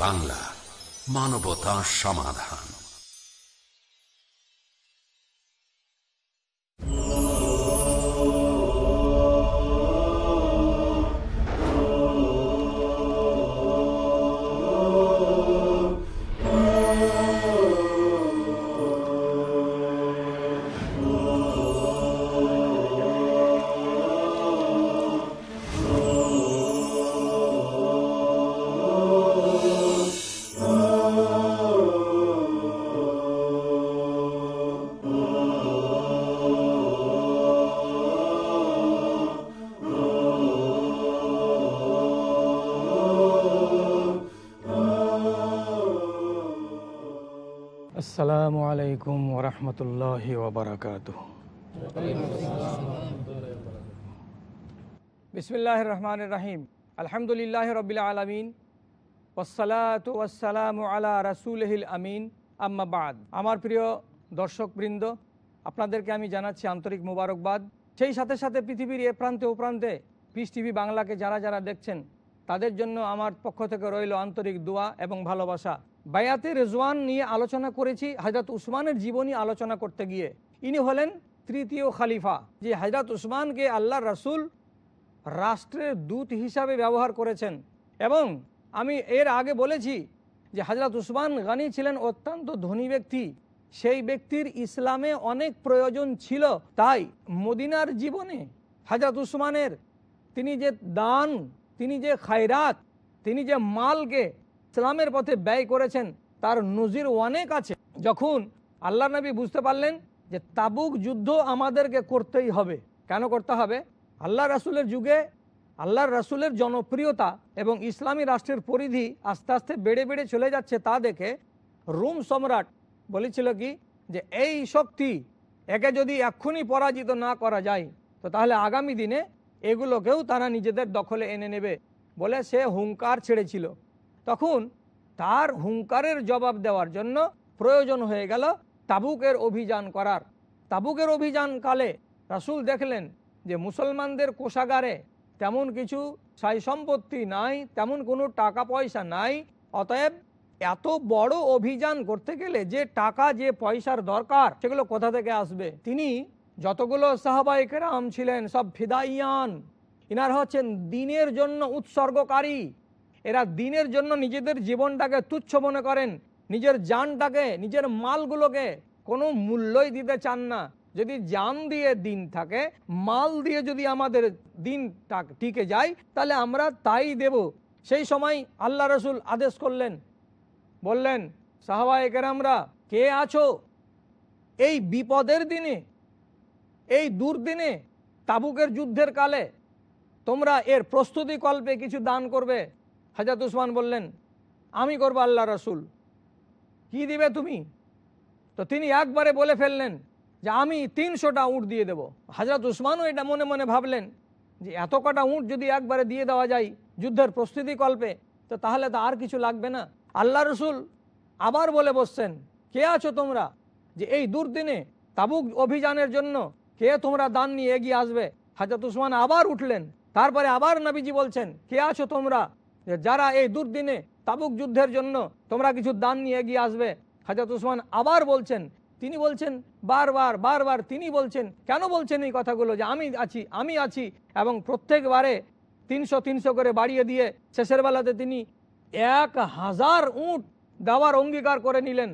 বাংলা মানবতা সমাধান। আসসালামু আলাইকুম ওরহমতুল্লাহ ওবরাকাত বিসমিল্লাহ রহমান রাহিম। আলহামদুলিল্লাহ রবিল আলমিন। ওসালাত ওয়াসালাম আলা রাসুলহিল আমিন। আম্মাবাদ আমার প্রিয় দর্শকবৃন্দ, আপনাদেরকে আমি জানাচ্ছি আন্তরিক মুবারকবাদ। সেই সাথে সাথে পৃথিবীর এ প্রান্তে ও প্রান্তে পিস টিভি বাংলাকে যারা যারা দেখছেন, তাদের জন্য আমার পক্ষ থেকে রইল আন্তরিক দোয়া এবং ভালোবাসা। বায়াতে রেজওয়ান নিয়ে আলোচনা করেছি হজরত উসমানের জীবনী আলোচনা করতে গিয়ে। ইনি হলেন তৃতীয় খালিফা, যে হজরত উসমানকে আল্লাহ রসুল রাষ্ট্রের দূত হিসাবে ব্যবহার করেছেন। এবং আমি এর আগে বলেছি যে হজরত উসমান গানি ছিলেন অত্যন্ত ধনী ব্যক্তি। সেই ব্যক্তির ইসলামে অনেক প্রয়োজন ছিল। তাই মদিনার জীবনে হজরত উসমানের তিনি যে দান, তিনি যে খায়রাত, তিনি যে মালকে ইসলামের পথে ব্যয় করেছেন, তার নজির অনেক আছে। যখন আল্লাহ নবী বুঝতে পারলেন যে তাবুক যুদ্ধ আমাদেরকে করতেই হবে। কেন করতে হবে? আল্লাহ রাসুলের যুগে আল্লাহর রাসুলের জনপ্রিয়তা এবং ইসলামী রাষ্ট্রের পরিধি আস্তে আস্তে বেড়ে বেড়ে চলে যাচ্ছে তা দেখে রোম সম্রাট বলেছিল কি যে, এই শক্তি একে যদি এক্ষুনি পরাজিত না করা যায়, তো তাহলে আগামী দিনে এগুলোকেও তারা নিজেদের দখলে এনে নেবে। বলে সে হুঙ্কার ছেড়েছিল। তখন তার হুঙ্কারের জবাব দেওয়ার জন্য প্রয়োজন হয়ে গেল তাবুকের অভিযান করার। তাবুকের অভিযান কালে রাসুল দেখলেন যে মুসলমানদের কোষাগারে তেমন কিছু সাই সম্পত্তি নাই, তেমন কোনো টাকা পয়সা নাই। অতএব এত বড় অভিযান করতে গেলে যে টাকা, যে পয়সার দরকার, সেগুলো কোথা থেকে আসবে? তিনি যতগুলো সাহাবাইকেরাম ছিলেন সব ফিদাইয়ান। ইনার হচ্ছেন দিনের জন্য উৎসর্গকারী। এরা দিনের জন্য নিজেদের জীবনটাকে তুচ্ছ মনে করেন। নিজের জানটাকে, নিজের মালগুলোকে কোনো মূল্যই দিতে চান না। যদি জান দিয়ে দিন থাকে, মাল দিয়ে যদি আমাদের দিন টিকে যায়, তাহলে আমরা তাই দেব। সেই সময় আল্লাহ রসুল আদেশ করলেন, বললেন সাহাবাহিকের আমরা কে আছো? এই বিপদের দিনে, এই দুর্দিনে, তাবুকের যুদ্ধের কালে, তোমরা এর প্রস্তুতি কল্পে কিছু দান করবে। হাজাত উসমান বললেন, আমি করব আল্লাহ রসুল। কি দিবে তুমি? তো তিনি একবারে বলে ফেললেন যে, আমি তিনশোটা উঁট দিয়ে দেব। হাজরত উসমানও এটা মনে মনে ভাবলেন যে, এত কটা উঁট যদি একবারে দিয়ে দেওয়া যায় যুদ্ধের প্রস্তুতি কল্পে, তো তাহলে তো আর কিছু লাগবে না। আল্লাহ রসুল আবার বলে বসছেন, কে আছো তোমরা যে এই দুর্দিনে তাবুক অভিযানের জন্য কে তোমরা দান নিয়ে এগিয়ে আসবে? হাজরত উসমান আবার উঠলেন, তারপরে আবার নবীজি বলছেন, কে আছো তোমরা যে যারা এই দুর্দিনে তাবুক যুদ্ধের জন্য তোমরা কিছু দান নিয়ে এগিয়ে আসবে। হাজরত উসমান আবার বলছেন, তিনি বলছেন, বারবার বারবার তিনি বলছেন, কেন বলছেন এই কথাগুলো? যে আমি আছি আমি আছি এবং প্রত্যেকবারে তিনশো তিনশো করে বাড়িয়ে দিয়ে শেষের বেলাতে তিনি এক হাজার উঁট দেওয়ার অঙ্গীকার করে নিলেন।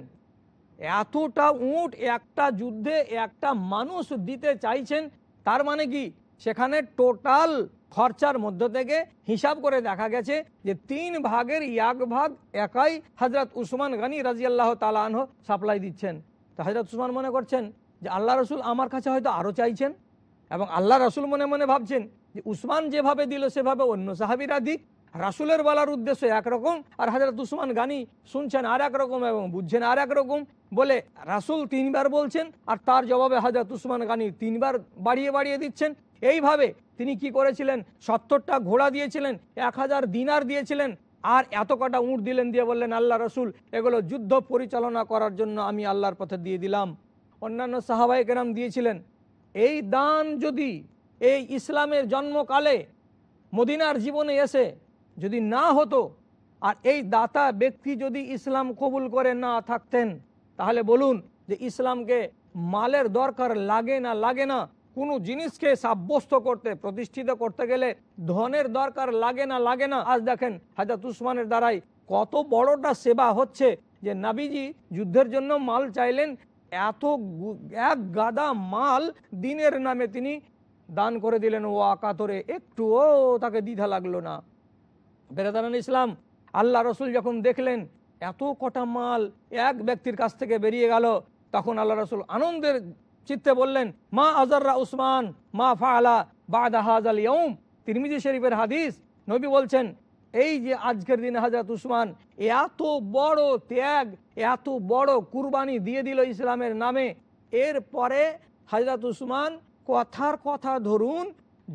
এতটা উঁট একটা যুদ্ধে একটা মানুষ দিতে চাইছেন, তার মানে কি? সেখানে টোটাল খরচার মধ্য থেকে হিসাব করে দেখা গেছে যে তিন ভাগের এক ভাগ একাই হজরত উসমান গানি রাজি আল্লাহ তালাহ সাপ্লাই দিচ্ছেন। তো হজরত উসমান মনে করছেন যে আল্লাহ রসুল আমার কাছে হয়তো আরও চাইছেন এবং আল্লাহ রসুল মনে মনে ভাবছেন যে উসমান যেভাবে দিল সেভাবে অন্য সাহাবিরা দিক। রাসুলের বলার উদ্দেশ্য একরকম আর হাজরত উসমান গানি শুনছেন আর রকম এবং বুঝছেন আর রকম বলে রাসুল তিনবার বলছেন আর তার জবাবে হাজরত উসমান গানি তিনবার বাড়িয়ে বাড়িয়ে দিচ্ছেন। এইভাবে তিনি কি করেছিলেন? সত্তরটা ঘোড়া দিয়েছিলেন, এক হাজার দিনার দিয়েছিলেন, আর এত কটা উঁট দিলেন দিয়ে বললেন, আল্লাহ রসুল, এগুলো যুদ্ধ পরিচালনা করার জন্য আমি আল্লাহর পথে দিয়ে দিলাম। অন্যান্য সাহাবাই কেরাম দিয়েছিলেন, এই দান যদি এই ইসলামের জন্মকালে মদিনার জীবনে এসে যদি না হতো, আর এই দাতা ব্যক্তি যদি ইসলাম কবুল করে না থাকতেন, তাহলে বলুন যে ইসলামকে মালের দরকার লাগে না লাগে না। কোনো জিনিসকে সাব্যস্ত করতে, প্রতিষ্ঠিত করতে গেলে ধনের দরকার লাগে না লাগে না। আজ দেখেন হাজার উসমানের দ্বারাই কত বড়টা সেবা হচ্ছে যে নাবিজি যুদ্ধের জন্য মাল চাইলেন, এত এক গাদা মাল দিনের নামে তিনি দান করে দিলেন। ও আকাতরে একটুও তাকে দ্বিধা লাগল না। বেরাদান ইসলাম, আল্লাহ রসুল যখন দেখলেন এত কটা মাল এক ব্যক্তির কাছ থেকে বেরিয়ে গেল, তখন আল্লাহ রসুল আনন্দের চিত্তে বললেন, মা আজাররা উসমান, মা ফাআলা বাদা হাজাল ইয়ৌম তিরমিজি শরীফের হাদিস, নবী বলছেন, এই যে আজকের দিনে হাজরত উসমান এত বড় ত্যাগ, এত বড় কুরবানি দিয়ে দিল ইসলামের নামে, এর পরে হাজরত উসমান কথার কথা ধরুন,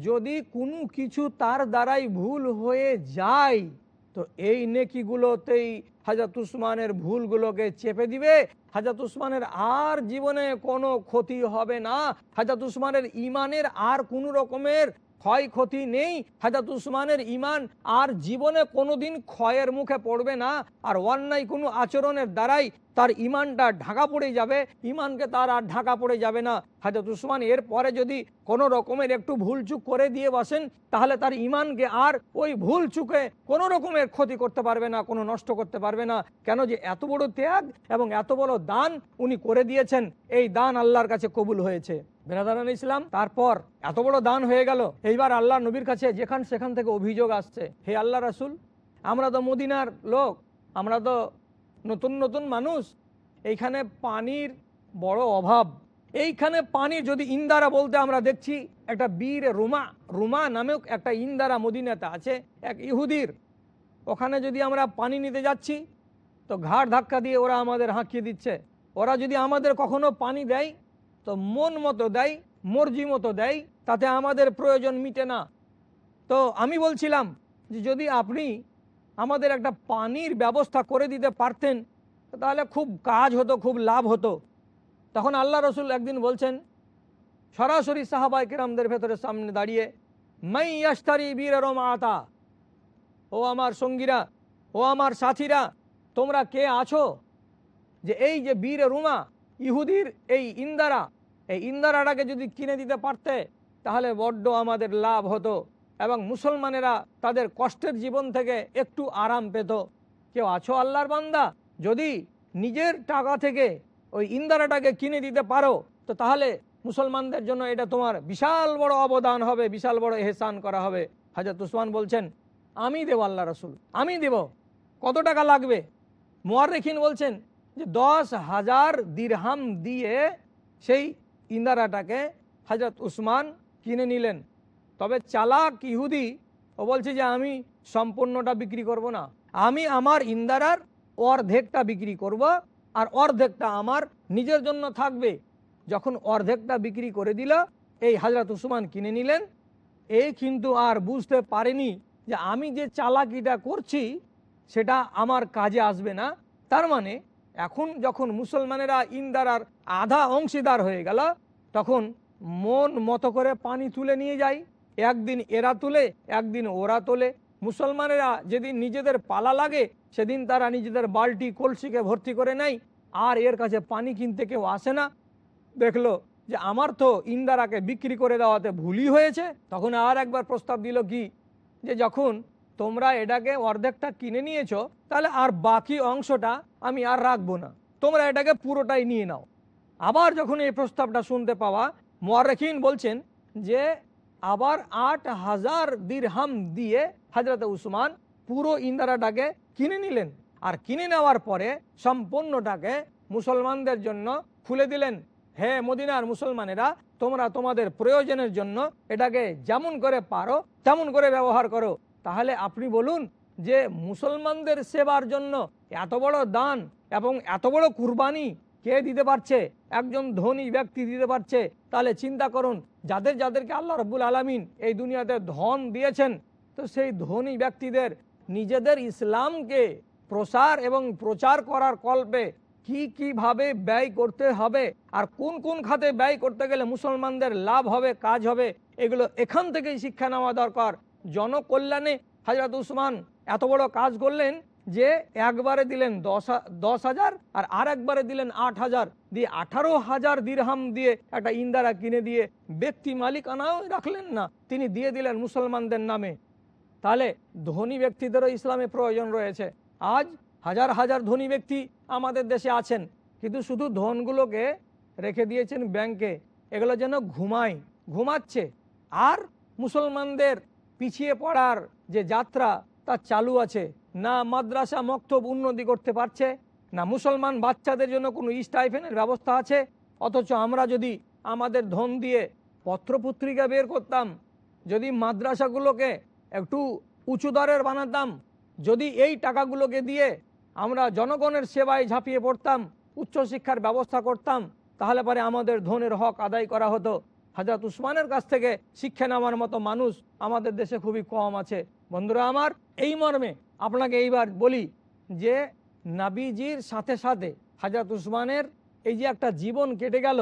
যদি কোনো কিছু তার দ্বারাই ভুল হয়ে যায় তো এই নেকিগুলোতেই হাজাত উসমানের ভুলগুলোকে চেপে দিবে। হাজাত উসমানের আর জীবনে কোনো ক্ষতি হবে না। হাজাত উসমানের ইমানের আর কোনো রকমের ক্ষয়ক্ষতি নেই। হাজরত উসমানের ইমান আর জীবনে কোনোদিন ক্ষয়ের মুখে পড়বে না। আর অন্যায় কোনো আচরণের দ্বারাই তার ইমানটা ঢাকা পড়ে যাবে। ইমানকে তার আর ঢাকা পড়ে যাবে না। হাজরত উসমান এর পরে যদি কোনো রকমের একটু ভুল চুক করে দিয়ে বসেন, তাহলে তার ইমানকে আর ওই ভুল চুকে কোনো রকমের ক্ষতি করতে পারবে না, কোনো নষ্ট করতে পারবে না। কেন যে এত বড় ত্যাগ এবং এত বড় দান উনি করে দিয়েছেন, এই দান আল্লাহর কাছে কবুল হয়েছে। বেরাদারান ইসলাম, তারপর এত বড় দান হয়ে গেল। এইবার আল্লাহ নবীর কাছে যেখান সেখান থেকে অভিযোগ আসছে, হে আল্লাহ রাসুল, আমরা তো মদিনার লোক, আমরা তো নতুন নতুন মানুষ, এইখানে পানির বড় অভাব। এইখানে পানি যদি ইন্দারা বলতে আমরা দেখছি, একটা বীর রুমা রুমা নামেও একটা ইন্দারা মদিনাতে আছে, এক ইহুদির। ওখানে যদি আমরা পানি নিতে যাচ্ছি, তো ঘাড় ধাক্কা দিয়ে ওরা আমাদের হাঁকিয়ে দিচ্ছে। ওরা যদি আমাদের কখনো পানি দেয় তো মন মতো দেয়, মর্জি মতো দেয়, তাতে আমাদের প্রয়োজন মিটে না। তো আমি বলছিলাম যে যদি আপনি আমাদের একটা পানির ব্যবস্থা করে দিতে পারতেন, তাহলে খুব কাজ হতো, খুব লাভ হতো। তখন আল্লাহ রসুল একদিন বলছেন, সরাসরি সাহাবাই কিরামদের ভেতরে সামনে দাঁড়িয়ে, মাই ইয়াস্তারি বীর আতা ও আমার সঙ্গীরা, ও আমার সাথীরা, তোমরা কে আছো? যে এই যে বীর রুমা ইহুদির এই ইন্দারা, এই ইন্দারাটাকে যদি কিনে দিতে পারতে, তাহলে বড্ড আমাদের লাভ হতো এবং মুসলমানেরা তাদের কষ্টের জীবন থেকে একটু আরাম পেত। কেউ আছো আল্লাহর বান্দা? যদি নিজের টাকা থেকে ওই ইন্দারাটাকে কিনে দিতে পারো, তো তাহলে মুসলমানদের জন্য এটা তোমার বিশাল বড় অবদান হবে, বিশাল বড় এহসান করা হবে। হাজরত উসমান বলছেন, আমি দেব আল্লাহ রসুল, আমি দেব। কত টাকা লাগবে? মোয়ারেখিন বলছেন যে দশ হাজার দিরহাম দিয়ে সেই ইন্দারাটাকে হজরত উসমান কিনে নিলেন। তবে চালাক ইহুদি, ও বলছে যে আমি সম্পূর্ণটা বিক্রি করব না। আমি আমার ইন্দারার অর্ধেকটা বিক্রি করব আর অর্ধেকটা আমার নিজের জন্য থাকবে। যখন অর্ধেকটা বিক্রি করে দিল, এই হাজরত উসমান কিনে নিলেন। এই কিন্তু আর বুঝতে পারেনি যে আমি যে চালাকিটা করছি, সেটা আমার কাজে আসবে না। তার মানে এখন যখন মুসলমানেরা ইন্দারার আধা অংশীদার হয়ে গেল, তখন মন মতো করে পানি তুলে নিয়ে যায়। একদিন এরা তুলে, একদিন ওরা তোলে। মুসলমানেরা যেদিন নিজেদের পালা লাগে, সেদিন তারা নিজেদের বালতি কলসিকে ভর্তি করে নেয়। আর এর কাছে পানি কিনতে কেউ আসে না। দেখল যে আমার তো ইন্দারাকে বিক্রি করে দেওয়াতে ভুলই হয়েছে। তখন আর একবার প্রস্তাব দিল কি? যে যখন তোমরা এটাকে অর্ধেকটা কিনে নিয়েছো, তাহলে আর বাকি অংশটা আমি আর রাখব না। তোমরা এটাকে পুরোটাই নিয়ে নাও। আবার যখন এই প্রস্তাবটা শুনতে পাওয়া মোয়ারেখিন বলছেন যে, আবার আট হাজার দিরহাম দিয়ে হাজরত উসমান পুরো ইন্দারাটাকে কিনে নিলেন। আর কিনে নেওয়ার পরে সম্পূর্ণটাকে মুসলমানদের জন্য খুলে দিলেন। হে মদিনার মুসলমানেরা, তোমরা তোমাদের প্রয়োজনের জন্য এটাকে যেমন করে পারো, তেমন করে ব্যবহার করো। তাহলে আপনি বলুন যে মুসলমানদের সেবার জন্য এত বড় দান এবং এত বড় কুরবানি কে দিতে পারছে? একজন ধনী ব্যক্তি দিতে পারছে? তাহলে চিন্তা করুন, যাদের যাদেরকে আল্লাহ রব্বুল আলমিন এই দুনিয়াতে ধন দিয়েছেন, তো সেই ধনী ব্যক্তিদের নিজেদের ইসলামকে প্রসার এবং প্রচার করার কল্পে কি কীভাবে ব্যয় করতে হবে আর কোন কোন খাতে ব্যয় করতে গেলে মুসলমানদের লাভ হবে, কাজ হবে, এগুলো এখান থেকেই শিক্ষা নেওয়া দরকার। জনকল্যাণে হাজরত উসমান এত বড় কাজ করলেন যে একবারে দিলেন দশ দশ হাজার আর আর একবারে দিলেন আট হাজার। দিয়ে আঠারো হাজার দিরহাম দিয়ে একটা ইন্দারা কিনে দিয়ে ব্যক্তি মালিকানাও রাখলেন না। তিনি দিয়ে দিলেন মুসলমানদের নামে। তাহলে ধনী ব্যক্তিদেরও ইসলামে প্রয়োজন রয়েছে। আজ হাজার হাজার ধনী ব্যক্তি আমাদের দেশে আছেন, কিন্তু শুধু ধনগুলোকে রেখে দিয়েছেন ব্যাংকে। এগুলো যেন ঘুমায়, ঘুমাচ্ছে। আর মুসলমানদের পিছিয়ে পড়ার যে যাত্রা, তা চালু আছে। না মাদ্রাসা মক্তব উন্নতি করতে পারছে, না মুসলমান বাচ্চাদের জন্য কোনো স্টাইফেনের ব্যবস্থা আছে। অথচ আমরা যদি আমাদের ধন দিয়ে পত্রপত্রিকা বের করতাম, যদি মাদ্রাসাগুলোকে একটু উঁচু দরের বানাতাম, যদি এই টাকাগুলোকে দিয়ে আমরা জনগণের সেবায় ঝাঁপিয়ে পড়তাম, উচ্চশিক্ষার ব্যবস্থা করতাম, তাহলে পরে আমাদের ধনের হক আদায় করা হতো। হাজরত উসমানের কাছ থেকে শিক্ষা নেওয়ার মতো মানুষ আমাদের দেশে খুবই কম আছে। বন্ধুরা আমার, এই মর্মে আপনাকে এইবার বলি যে নাবিজির সাথে সাথে হাজরত উসমানের এই যে একটা জীবন কেটে গেল,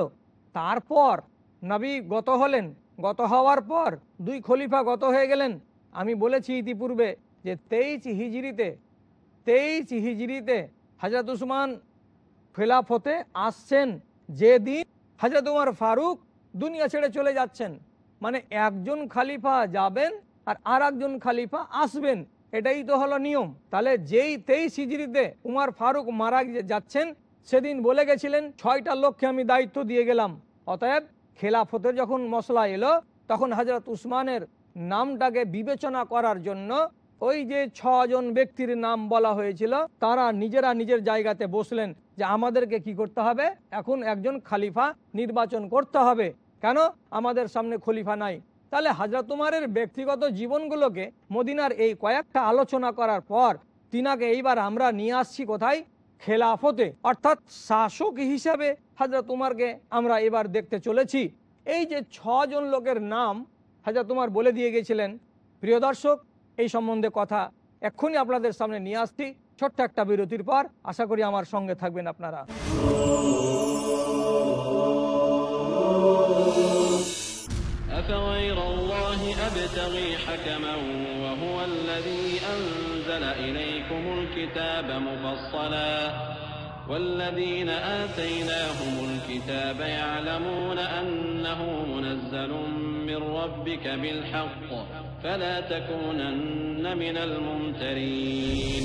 তারপর নবী গত হলেন, গত হওয়ার পর দুই খলিফা গত হয়ে গেলেন। আমি বলেছি ইতিপূর্বে যে তেইশ হিজড়িতে তেইশ হিজড়িতে হাজরত উসমান খেলাফতে আসছেন। যেদিন হাজরত উমার ফারুক দুনিয়া ছেড়ে চলে যাচ্ছেন। মানে একজন খালিফা যাবেন আর আর একজন খালিফা আসবেন। এটাই তো হলো নিয়ম। তাহলে যেই তেইশ হিজড়িতে উমার ফারুক মারা যাচ্ছেন, সেদিন বলে গেছিলেন, ছয়টা লোককে আমি দায়িত্ব দিয়ে গেলাম। অতএব খেলাফতের যখন মশলা এলো, তখন হজরত উসমানের নামটাকে বিবেচনা করার জন্য ওই যে ছজন ব্যক্তির নাম বলা হয়েছিল, তারা নিজেরা নিজের জায়গাতে বসলেন। যে আমাদেরকে কি করতে হবে? এখন একজন খালিফা নির্বাচন করতে হবে। কেন? আমাদের সামনে খলিফা নাই। তাহলে হাজরত উমারের ব্যক্তিগত জীবনগুলোকে মদিনার এই কয়েকটা আলোচনা করার পর তিনাকে এইবার আমরা নিয়ে আসছি কোথায়? খেলাফতে। অর্থাৎ শাসক হিসাবে হাজরত উমারকে আমরা এবার দেখতে চলেছি। এই যে ছজন লোকের নাম হাজরত উমার বলে দিয়ে গেছিলেন। প্রিয় দর্শক, এই সম্বন্ধে কথা এক্ষুনি আপনাদের সামনে নিয়ে আসছি। ছোট্ট একটা বিরতির পর আশা করি আমার সঙ্গে থাকবেন আপনারা أفغير الله أبتغي حكما وهو الذي أنزل إليكم الكتاب مفصلا والذين آتيناهم الكتاب يعلمون أنه منزل من ربك بالحق فلا تكونن من الممترين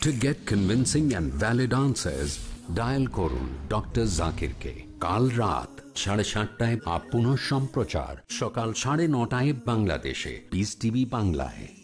To get convincing and valid answers. Dial করুন ডক্টর জাকিরকে কাল রাত সাড়ে সাতটায় Shattai, Aapunosh সম্প্রচার সকাল সাড়ে নটায় বাংলাদেশে Peace টিভি বাংলায়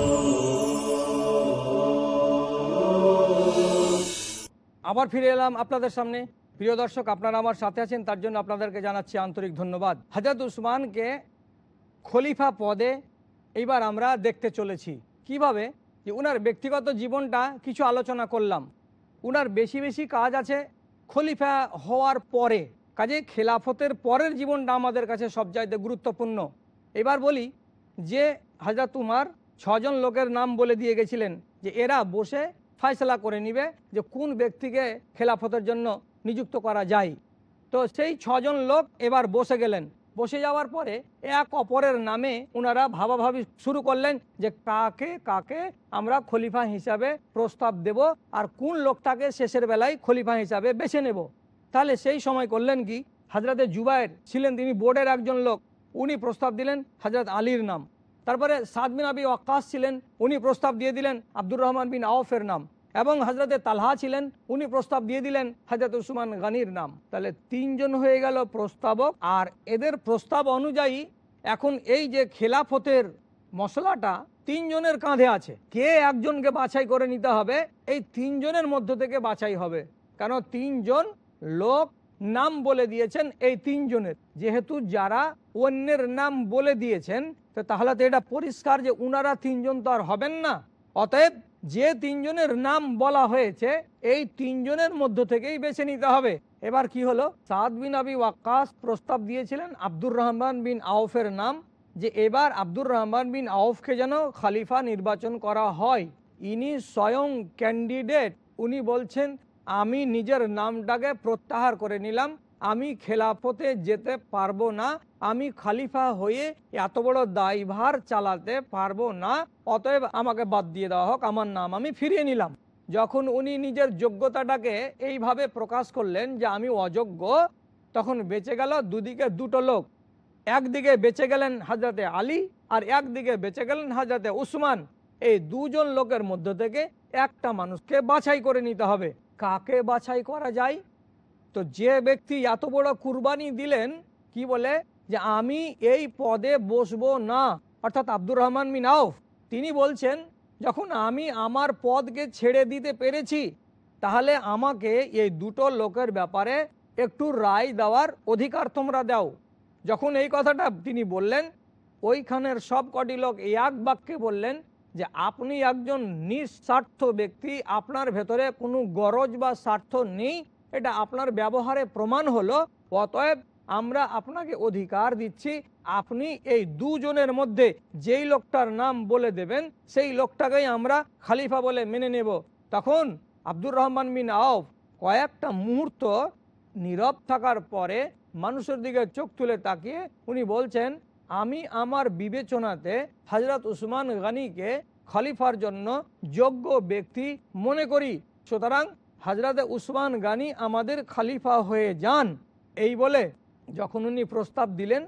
আবার ফিরে এলাম আপনাদের সামনে। প্রিয় দর্শক, আপনারা আমার সাথে আছেন, তার জন্য আপনাদেরকে জানাচ্ছি আন্তরিক ধন্যবাদ। হাজরত উসমানকে খলিফা পদে এইবার আমরা দেখতে চলেছি। কীভাবে? যে উনার ব্যক্তিগত জীবনটা কিছু আলোচনা করলাম। উনার বেশি বেশি কাজ আছে খলিফা হওয়ার পরে। কাজে খেলাফতের পরের জীবনটা আমাদের কাছে সবচাইতে গুরুত্বপূর্ণ। এবার বলি যে, হাজরত উমার ছজন লোকের নাম বলে দিয়ে গেছিলেন যে, এরা বসে ফয়সলা করে নিবে যে কোন ব্যক্তিকে খেলাফতের জন্য নিযুক্ত করা যায়। তো সেই ছজন লোক এবার বসে গেলেন। বসে যাওয়ার পরে এক অপরের নামে ওনারা ভাবাভাবি শুরু করলেন যে কাকে কাকে আমরা খলিফা হিসাবে প্রস্তাব দেব আর কোন লোকটাকে শেষের বেলায় খলিফা হিসাবে বেছে নেব। তাহলে সেই সময় করলেন কি? হাজরাতে জুবায়ের ছিলেন তিনি বোর্ডের একজন লোক। উনি প্রস্তাব দিলেন হাজরত আলীর নাম। তারপরে সাদ বিন আবি ওয়াক্কাস ছিলেন, উনি প্রস্তাব দিয়ে দিলেন আব্দুর রহমান বিন আওফের নাম। এবং হজরতে তালহা ছিলেন, উনি প্রস্তাব দিয়ে দিলেন হজরত উসমান গানির নাম। তাহলে তিনজন হয়ে গেল প্রস্তাবক, আর এদের প্রস্তাব অনুযায়ী এখন এই যে খেলাফতের মশলাটা তিনজনের কাঁধে আছে। কে একজনকে বাছাই করে নিতে হবে, এই তিনজনের মধ্য থেকে বাছাই হবে। কেন তিনজন লোক নাম বলে দিয়েছেন এই তিনজনের। যেহেতু যারা অন্যের নাম বলে দিয়েছেন তো তাহলে তো এটা পরিষ্কার যে উনারা তিনজন তো আর হবেন না। অতএব যে তিনজনের নাম বলা হয়েছে, এই তিনজনের মধ্য থেকেই বেছে নিতে হবে। এবার কি হলো? সাদ বিন আবি ওয়াক্কাস প্রস্তাব দিয়েছিলেন আব্দুর রহমান বিন আউফের নাম যে এবার আব্দুর রহমান বিন আউফকে যেন খালিফা নির্বাচন করা হয়। ইনি স্বয়ং ক্যান্ডিডেট। উনি বলছেন, আমি নিজের নামটাকে প্রত্যাহার করে নিলাম। আমি খেলাফতে যেতে পারব না, আমি খালিফা হয়ে এত বড় দায়ভার চালাতে পারব না, অতএব আমাকে বাদ দিয়ে দেওয়া হোক, আমার নাম আমি ফিরিয়ে নিলাম। যখন উনি নিজের যোগ্যতাটাকে এইভাবে প্রকাশ করলেন যে আমি অযোগ্য, তখন বেঁচে গেল দুদিকে দুটো লোক। একদিকে বেঁচে গেলেন হাজরতে আলী আর একদিকে বেঁচে গেলেন হাজরতে উসমান। এই দুজন লোকের মধ্য থেকে একটা মানুষকে বাছাই করে নিতে হবে। কাকে বাছাই করা যায়? তো যে ব্যক্তি এত বড় কুরবানি দিলেন, কি বলে? যে আমি এই পদে বসবো না। অর্থাৎ আব্দুর রহমান মিন আউফ, তিনি বলছেন, যখন আমি আমার পদকে ছেড়ে দিতে পেরেছি, তাহলে আমাকে এই দুটো লোকের ব্যাপারে একটু রায় দেওয়ার অধিকার তোমরা দাও। যখন এই কথাটা তিনি বললেন, ওইখানের সব কটি লোক এক বাক্যে বললেন যে, আপনি একজন নিঃস্বার্থ ব্যক্তি, আপনার ভেতরে কোনো গরজ বা স্বার্থ নেই এটা আপনার ব্যবহারে প্রমাণ হলো, অতএব আমরা আপনাকে অধিকার দিচ্ছি, আপনি এই দুজনের মধ্যে যেই লোকটার নাম বলে দেবেন, সেই লোকটাকেই আমরা খালিফা বলে মেনে নেব। তখন আব্দুর রহমান বিন আউফ কয়েকটা মুহূর্ত নীরব থাকার পরে মানুষের দিকে চোখ তুলে তাকিয়ে উনি বলছেন, আমি আমার বিবেচনাতে হজরত উসমান গানিকে খলিফার জন্য যোগ্য ব্যক্তি মনে করি। সুতরাং হজরত উসমান গানি আমাদের খালিফা হয়ে যান। এই বলে যখন উনি প্রস্তাব দিলেন,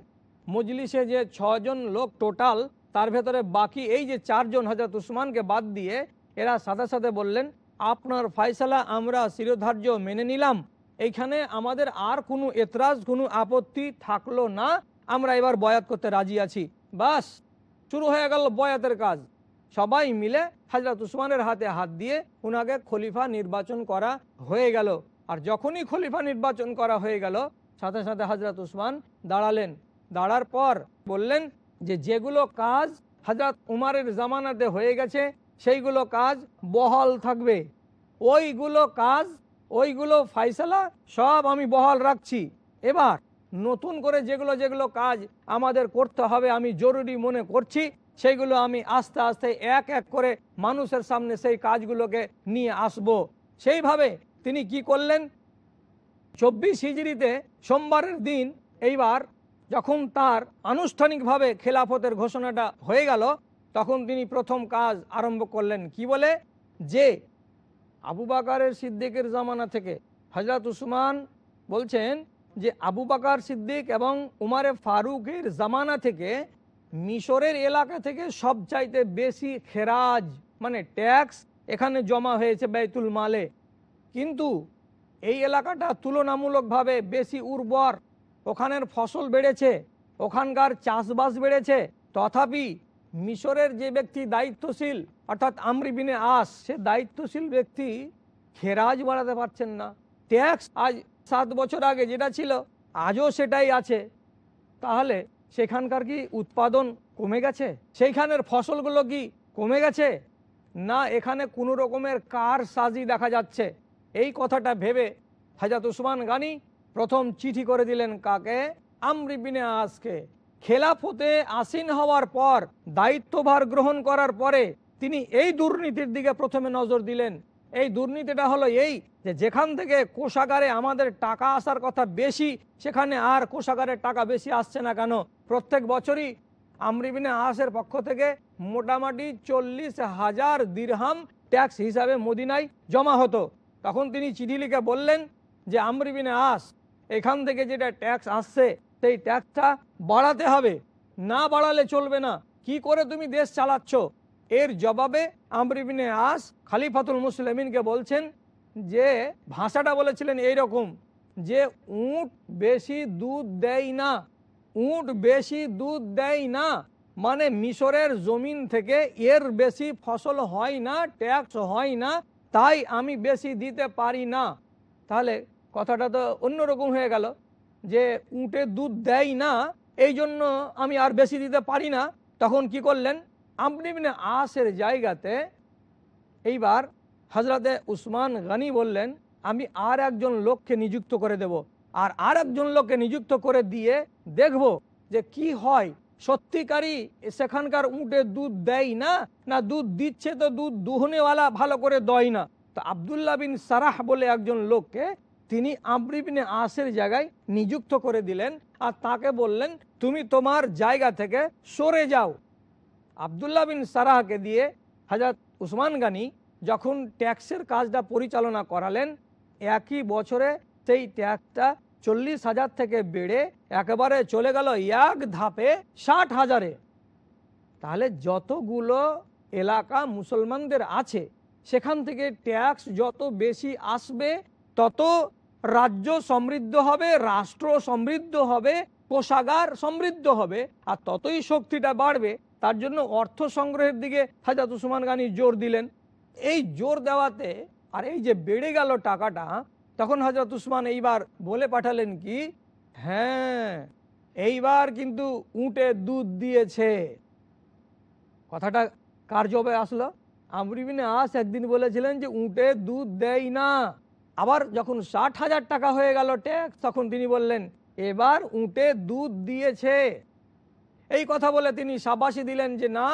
মজলিসে যে ছজন লোক টোটাল তার ভেতরে বাকি এই যে চারজন হজরত উসমানকে বাদ দিয়ে, এরা সাথে সাথে বললেন, আপনার ফয়সালা আমরা শিরোধার্য মেনে নিলাম। এইখানে আমাদের আর কোনো এতরাজ, কোনো আপত্তি থাকল না। আমরা এবার বয়াত করতে রাজি আছি। বাস, শুরু হয়ে গেল বয়াতের কাজ। সবাই মিলে হাজরত উসমানের হাতে হাত দিয়ে উনাকে খলিফা নির্বাচন করা হয়ে গেল। আর যখনই খলিফা নির্বাচন করা হয়ে গেল, সাথে সাথে হজরত উসমান দাঁড়ালেন। দাঁড়ার পর বললেন যে, যেগুলো কাজ হজরত উমারের জামানাতে হয়ে গেছে, সেইগুলো কাজ বহাল থাকবে। ওইগুলো কাজ, ওইগুলো ফাইসলা সব আমি বহাল রাখছি। এবার নতুন করে যেগুলো যেগুলো কাজ আমাদের করতে হবে, আমি জরুরি মনে করছি। সেইগুলো আমি আস্তে আস্তে এক এক করে মানুষের সামনে সেই কাজগুলোকে নিয়ে আসব। সেইভাবে তিনি কি করলেন? চব্বিশ হিজড়িতে সোমবারের দিন এইবার যখন তার আনুষ্ঠানিকভাবে খেলাফতের ঘোষণাটা হয়ে গেল, তখন তিনি প্রথম কাজ আরম্ভ করলেন। কি বলে? যে আবু বাকারের সিদ্দিকের জামানা থেকে হজরত উসমান বলছেন যে, আবু বাকার সিদ্দিক এবং উমারে ফারুকের জামানা থেকে মিশরের এলাকা থেকে সবচাইতে বেশি খেরাজ মানে ট্যাক্স, এখানে জমা হয়েছে বেতুল মালে। কিন্তু এই এলাকাটা তুলনামূলকভাবে বেশি উর্বর। ওখানের ফসল বেড়েছে, ওখানকার চাষবাস বেড়েছে। তথাপি মিশরের যে ব্যক্তি দায়িত্বশীল, অর্থাৎ আমরিবিনে আস, সে দায়িত্বশীল ব্যক্তি খেরাজ বাড়াতে পারছেন না। ট্যাক্স আজ সাত বছর আগে যেটা ছিল, আজও সেটাই আছে। তাহলে সেখানকার কি উৎপাদন কমে গেছে? সেইখানের ফসলগুলো কি কমে গেছে? না, এখানে কোনো রকমের কার সাজি দেখা যাচ্ছে। এই কথাটা ভেবে হাজাত উসমান গানি প্রথম চিঠি করে দিলেন কাকে? আমরিবিনে আজকে। খেলাফতে আসীন হওয়ার পর, দায়িত্বভার গ্রহণ করার পরে তিনি এই দুর্নীতির দিকে প্রথমে নজর দিলেন। এই দুর্নীতিটা হলো এই যে যেখান থেকে কোষাগারে আমাদের টাকা আসার কথা বেশি, সেখানে আর কোষাগারের টাকা বেশি আসছে না কেন? প্রত্যেক বছরই আমরিবিনে আসের পক্ষ থেকে মোটামুটি চল্লিশ হাজার দিরহাম ট্যাক্স হিসাবে মদিনায় জমা হতো। তখন তিনি চিঠি লিখে বললেন যে, আমরিবিনে আস এখান থেকে যেটা ট্যাক্স আসছে, সেই ট্যাক্সটা বাড়াতে হবে। না বাড়ালে চলবে না। কি করে তুমি দেশ চালাচ্ছ? এর জবাবে আমরিবিনে আস খালিফাতুল মুসলিমিনকে বলছেন যে, ভাষাটা বলেছিলেন এই রকম যে উঁট বেশি দুধ দেয় না। উট বেশি দুধ দেয় না মানে মিশরের জমিন থেকে এর বেশি ফসল হয় না, ট্যাক্স হয় না, তাই আমি বেশি দিতে পারি না। তাহলে কথাটা তো অন্যরকম হয়ে গেল, যে উটে দুধ দেয় না এই জন্য আমি আর বেশি দিতে পারি না। তখন কি করলেন? আপনি আসের জায়গাতে এইবার হজরতে উসমান গানি বললেন, আমি আর একজন লোককে নিযুক্ত করে দেব। আর আর একজন লোককে নিযুক্ত করে দিয়ে দেখব যে কি হয়। সত্যিকারই সেখানকার উঁটে দুধ দেয় না না দুধ দিচ্ছে তো দুধ দুহনেওয়ালা ভালো করে দয় না। তো আবদুল্লাহ বিন সারাহ বলে একজন লোককে তিনি আমরিবিনে আসের জায়গায় নিযুক্ত করে দিলেন আর তাকে বললেন, তুমি তোমার জায়গা থেকে সরে যাও। আবদুল্লাহ বিন সারাহকে দিয়ে হাজার উসমান গানি যখন ট্যাক্সের কাজটা পরিচালনা করালেন, একই বছরে সেই ট্যাক্সটা চল্লিশ হাজার থেকে বেড়ে একেবারে চলে গেল এক ধাপে ষাট হাজারে। তাহলে যতগুলো এলাকা মুসলমানদের আছে, সেখান থেকে ট্যাক্স যত বেশি আসবে, তত রাজ্য সমৃদ্ধ হবে, রাষ্ট্র সমৃদ্ধ হবে, কোষাগার সমৃদ্ধ হবে, আর ততই শক্তিটা বাড়বে। তার জন্য অর্থ সংগ্রহের দিকে হাজাত উসমান গানি জোর দিলেন। এই জোর দেওয়াতে আর এই যে বেড়ে গেল টাকাটা, তখন হজরত উসমান এইবার বলে পাঠালেন কি হ্যাঁ এইবার কিন্তু উঁটে দুধ দিয়েছে। কথাটা কার জবে আসলো? আমরিবিনে আস একদিন বলেছিলেন যে, উঁটে দুধ দেয় না। আবার যখন ষাট হাজার টাকা হয়ে গেল ট্যাক্স, তখন তিনি বললেন, এবার উঁটে দুধ দিয়েছে। এই কথা বলে তিনি সাবাসী দিলেন যে, না,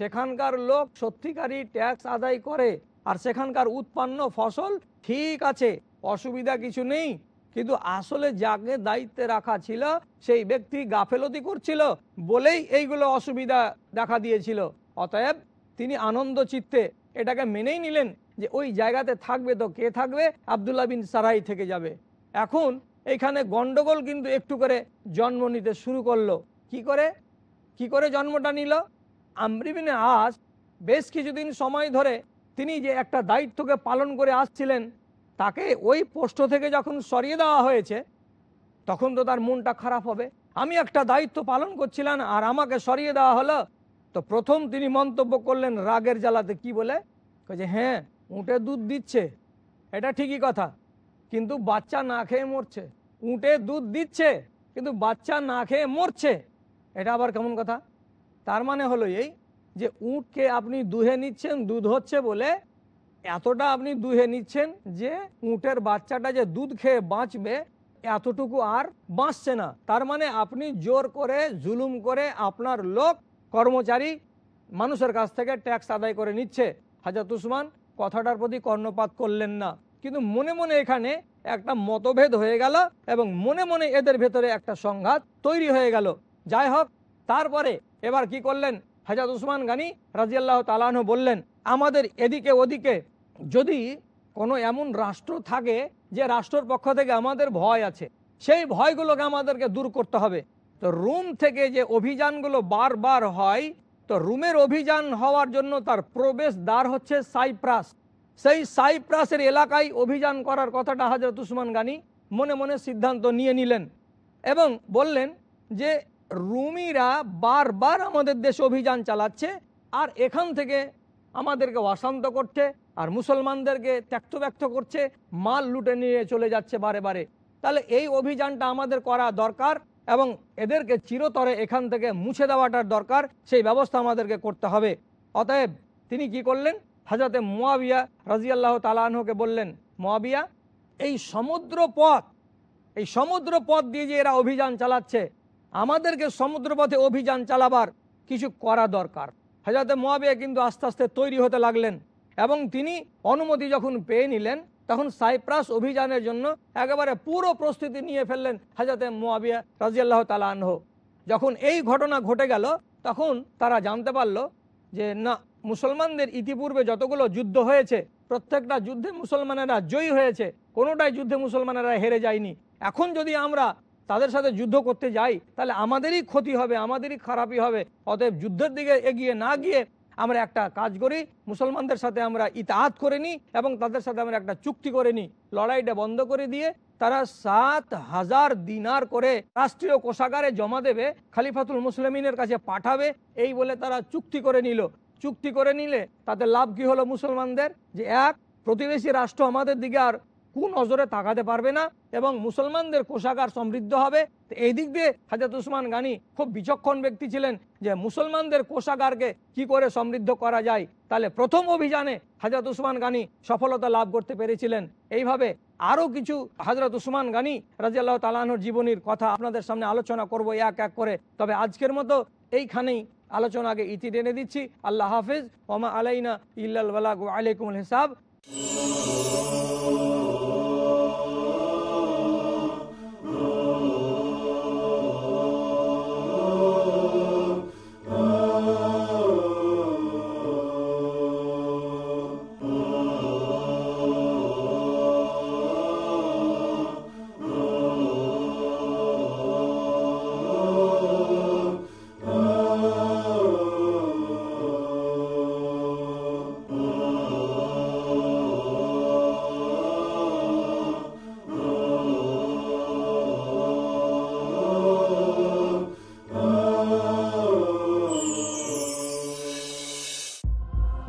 সেখানকার লোক সত্যিকারই ট্যাক্স আদায় করে আর সেখানকার উৎপন্ন ফসল ঠিক আছে, অসুবিধা কিছু নেই। কিন্তু আসলে যাকে দায়িত্বে রাখা ছিল, সেই ব্যক্তি গাফেলতি করছিল, বলেই এইগুলো অসুবিধা দেখা দিয়েছিল। অতএব তিনি আনন্দ চিত্তে এটাকে মেনেই নিলেন যে, ওই জায়গাতে থাকবে তো কে থাকবে? আবদুল্লাহ বিন সারাই থেকে যাবে। এখন এইখানে গন্ডগোল কিন্তু একটু করে জন্ম নিতে শুরু করল। কি করে? কি করে জন্মটা নিল? আমরিবিনে আস বেশ কিছুদিন সময় ধরে তিনি যে একটা দায়িত্বকে পালন করে আসছিলেন, তাকে ওই পোস্ট থেকে যখন সরিয়ে দেওয়া হয়েছে, তখন তো তার মনটা খারাপ হবে। আমি একটা দায়িত্ব পালন করছিলাম আর আমাকে সরিয়ে দেওয়া হলো। তো প্রথম তিনি মন্তব্য করলেন রাগের জ্বালাতে, কি বলে? যে হ্যাঁ উঁটে দুধ দিচ্ছে। এটা ঠিকই কথা। কিন্তু বাচ্চা না খেয়ে মরছে। উঁটে দুধ দিচ্ছে, কিন্তু বাচ্চা না খেয়ে মরছে। এটা আবার কেমন কথা? তার মানে হলো এই যে উঁটকে আপনি দুহে নিচ্ছেন, দুধ হচ্ছে বলে এতটা আপনি দুহে নিচ্ছেন যে উঁটের বাচ্চাটা যে দুধ খেয়ে বাঁচবে, এতটুকু আর বাঁচছে না। তার মানে আপনি জোর করে, জুলুম করে আপনার লোক কর্মচারী মানুষের কাছ থেকে ট্যাক্স আদায় করে নিচ্ছে। হাজাত উসমান, কথাটার প্রতি কর্ণপাত করলেন না। কিন্তু মনে মনে এখানে একটা মতভেদ হয়ে গেল এবং মনে মনে এদের ভেতরে একটা সংঘাত তৈরি হয়ে গেল। যাই হোক তারপরে এবার কি করলেন? হাজাত উসমান গানি রাজিয়াল্লাহ তালাহ বললেন, আমাদের এদিকে ওদিকে যদি কোনো এমন রাষ্ট্র থাকে যে রাষ্ট্রর পক্ষ থেকে আমাদের ভয় আছে, সেই ভয়গুলোকে আমাদেরকে দূর করতে হবে। তো রুম থেকে যে অভিযানগুলো বারবার হয়, তো রুমের অভিযান হওয়ার জন্য তার প্রবেশ দ্বার হচ্ছে সাইপ্রাস। সেই সাইপ্রাসের এলাকায় অভিযান করার কথাটা হাজরত উসমান গানি মনে মনে সিদ্ধান্ত নিয়ে নিলেন এবং বললেন যে রুমিরা বারবার আমাদের দেশে অভিযান চালাচ্ছে আর এখান থেকে আমাদেরকে অশান্ত করছে আর মুসলমানদেরকে ত্যক্ত ব্যক্ত করছে, মাল লুটে নিয়ে চলে যাচ্ছে বারে বারে। তাহলে এই অভিযানটা আমাদের করা দরকার এবং এদেরকে চিরতরে এখান থেকে মুছে দেওয়াটার দরকার, সেই ব্যবস্থা আমাদেরকে করতে হবে। অতএব তিনি কি করলেন? হাজরতে মোয়াবিয়া রাজিয়াল্লাহ তালাহকে বললেন, মোয়াবিয়া, এই সমুদ্র পথ এই সমুদ্র পথ দিয়ে যে এরা অভিযান চালাচ্ছে আমাদেরকে সমুদ্র পথে অভিযান চালাবার কিছু করা দরকার। হাজরতে মোয়াবিয়া কিন্তু আস্তে আস্তে তৈরি হতে লাগলেন এবং তিনি অনুমতি যখন পেয়ে নিলেন, তখন সাইপ্রাস অভিযানের জন্য একেবারে পুরো প্রস্তুতি নিয়ে ফেললেন হাজরতে মোয়াবিয়া রাজিয়াল্লাহ তালাহ যখন এই ঘটনা ঘটে গেল, তখন তারা জানতে পারল যে, না, মুসলমানদের ইতিপূর্বে যতগুলো যুদ্ধ হয়েছে, প্রত্যেকটা যুদ্ধে মুসলমানেরা জয়ী হয়েছে, কোনোটাই যুদ্ধে মুসলমানেরা হেরে যায়নি। এখন যদি আমরা তাদের সাথে যুদ্ধ করতে যাই, তাহলে আমাদেরই ক্ষতি হবে, আমাদেরই খারাপই হবে। অতএব যুদ্ধের দিকে এগিয়ে না গিয়ে আমরা একটা কাজ করি, মুসলমানদের সাথে আমরা ইতাহাত করে নিই এবং তাদের সাথে আমরা একটা চুক্তি করে নিই। লড়াইটা বন্ধ করে দিয়ে তারা সাত হাজার দিনার করে রাষ্ট্রীয় কোষাগারে জমা দেবে, খালিফাতুল মুসলিমিনের কাছে পাঠাবে, এই বলে তারা চুক্তি করে নিল। চুক্তি করে নিলে তাতে লাভ কি হলো মুসলমানদের? যে এক, প্রতিবেশী রাষ্ট্র আমাদের দিকে আর কোন নজরে তাকাতে পারবে না এবং মুসলমানদের কোষাগার সমৃদ্ধ হবে। এই দিক দিয়ে হাজরত উসমান গানি খুব বিচক্ষণ ব্যক্তি ছিলেন যে মুসলমানদের কোষাগারকে কি করে সমৃদ্ধ করা যায়। তাহলে প্রথম অভিযানে হাজরত উসমান গানি সফলতা লাভ করতে পেরেছিলেন। এইভাবে আরও কিছু হাজরত উসমান গানি রাজিয়াল্লাহ তালাহর জীবনীর কথা আপনাদের সামনে আলোচনা করব এক এক করে। তবে আজকের মতো এইখানেই আলোচনাকে ইতি টেনে দিচ্ছি। আল্লাহ হাফিজ। ওমা আলাইনা ইল্লাল ওয়ালাগু আলাইকুম হিসাব।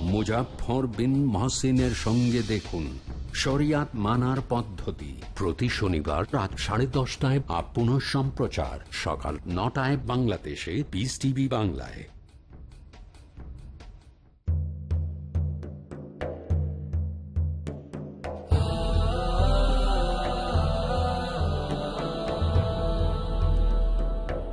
মুজাফর বিন মহসিনের সঙ্গে দেখুন শরিয়াত মানার পদ্ধতি। প্রতি শনিবার রাত সাড়ে দশটায় আপ সম্প্রচার সকাল নটায় বাংলাদেশে পিস টিভি বাংলায়।